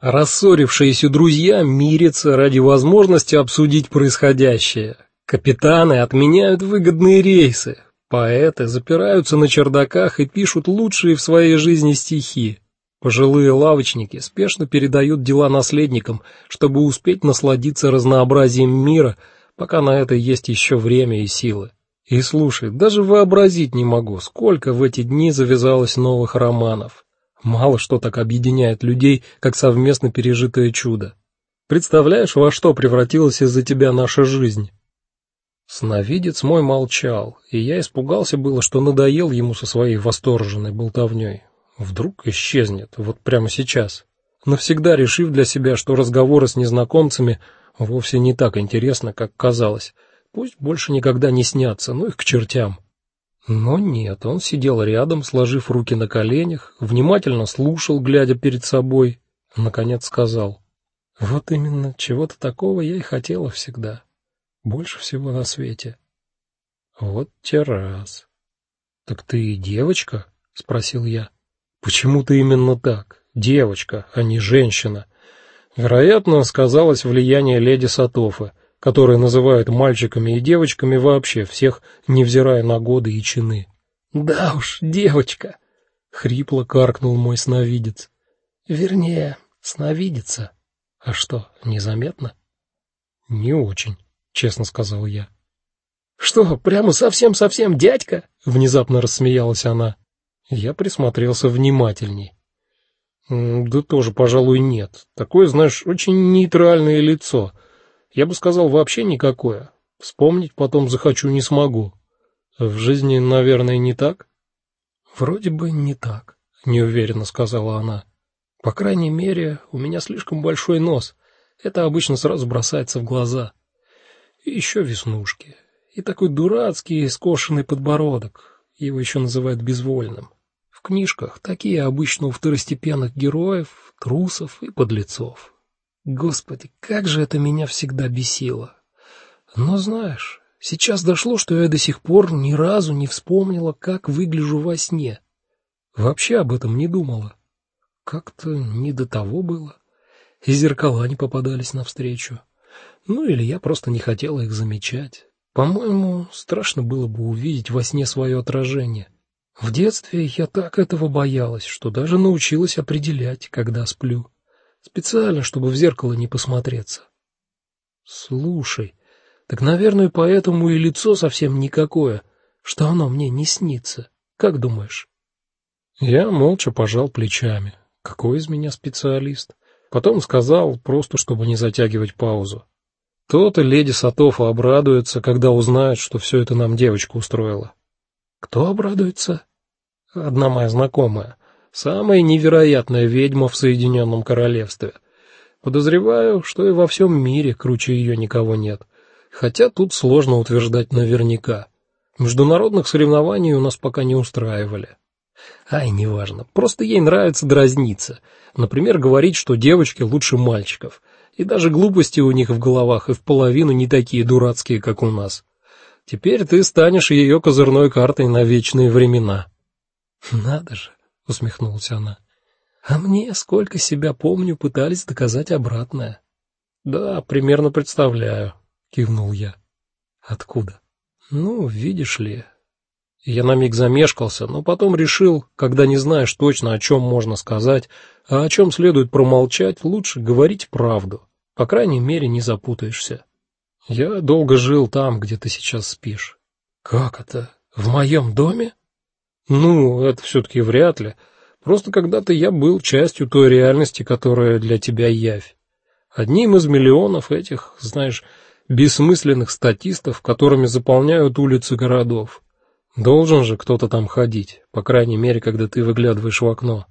Рассорившиеся друзья мирятся ради возможности обсудить происходящее. Капитаны отменяют выгодные рейсы. Поэты запираются на чердаках и пишут лучшие в своей жизни стихи. Пожилые лавочники спешно передают дела наследникам, чтобы успеть насладиться разнообразием мира, пока на это есть еще время и силы. И слушай, даже вообразить не могу, сколько в эти дни завязалось новых романов. Мало что так объединяет людей, как совместно пережитое чудо. Представляешь, во что превратилась из-за тебя наша жизнь? Сновидец мой молчал, и я испугался было, что надоел ему со своей восторженной болтовней. Вдруг исчезнет, вот прямо сейчас, навсегда решив для себя, что разговоры с незнакомцами вовсе не так интересны, как казалось. Пусть больше никогда не снятся, ну их к чертям. Но нет, он сидел рядом, сложив руки на коленях, внимательно слушал, глядя перед собой, наконец сказал: "Вот именно чего-то такого я и хотела всегда больше всего на свете. Вот те раз. Так ты девочка? спросил я. Почему ты именно так? Девочка, а не женщина. Вероятно, сказалось влияние леди Сатофы, которая называет мальчиками и девочками вообще всех, невзирая на годы и чины. Да уж, девочка, хрипло каркнул мой сновидец. Вернее, сновидица. А что, незаметно? Не очень честно сказал я. Что, прямо совсем-совсем дядька? внезапно рассмеялась она. Я присмотрелся внимательней. Да тоже, пожалуй, нет. Такое, знаешь, очень нейтральное лицо. Я бы сказал, вообще никакое. Вспомнить потом захочу не смогу. В жизни, наверное, не так. Вроде бы не так, неуверенно сказала она. По крайней мере, у меня слишком большой нос. Это обычно сразу бросается в глаза и еще веснушки, и такой дурацкий скошенный подбородок. Его еще называют безвольным. В книжках такие обычно у второстепенных героев, трусов и подлецов. Господи, как же это меня всегда бесило. Но знаешь, сейчас дошло, что я до сих пор ни разу не вспомнила, как выгляжу во сне. Вообще об этом не думала. Как-то не до того было. И зеркала не попадались навстречу. Ну или я просто не хотела их замечать. По-моему, страшно было бы увидеть во сне свое отражение. В детстве я так этого боялась, что даже научилась определять, когда сплю, специально, чтобы в зеркало не посмотреться. Слушай, так, наверное, поэтому и лицо совсем никакое, что оно мне не снится. Как думаешь? Я молча пожал плечами. Какой из меня специалист? Потом сказал, просто чтобы не затягивать паузу: то-то леди Сатофа обрадуется, когда узнает, что все это нам девочка устроила. Кто обрадуется? Одна моя знакомая, самая невероятная ведьма в Соединенном королевстве. Подозреваю, что и во всем мире круче ее никого нет. Хотя тут сложно утверждать наверняка. Международных соревнований у нас пока не устраивали. Ай, неважно. Просто ей нравится дразниться. Например, говорить, что девочки лучше мальчиков и даже глупости у них в головах и в половину не такие дурацкие, как у нас. Теперь ты станешь ее козырной картой на вечные времена. Надо же, усмехнулась она. А мне, сколько себя помню, пытались доказать обратное. Да, примерно представляю, кивнул я. Откуда? Ну, видишь ли, я на миг замешкался, но потом решил, когда не знаешь точно, о чем можно сказать, а о чем следует промолчать, лучше говорить правду. По крайней мере, не запутаешься. Я долго жил там, где ты сейчас спишь. Как это? В моем доме? Ну, это все таки вряд ли. Просто когда-то я был частью той реальности, которая для тебя явь. Одним из миллионов этих, знаешь, бессмысленных статистов, которыми заполняют улицы городов. Должен же кто-то там ходить, по крайней мере, когда ты выглядываешь в окно.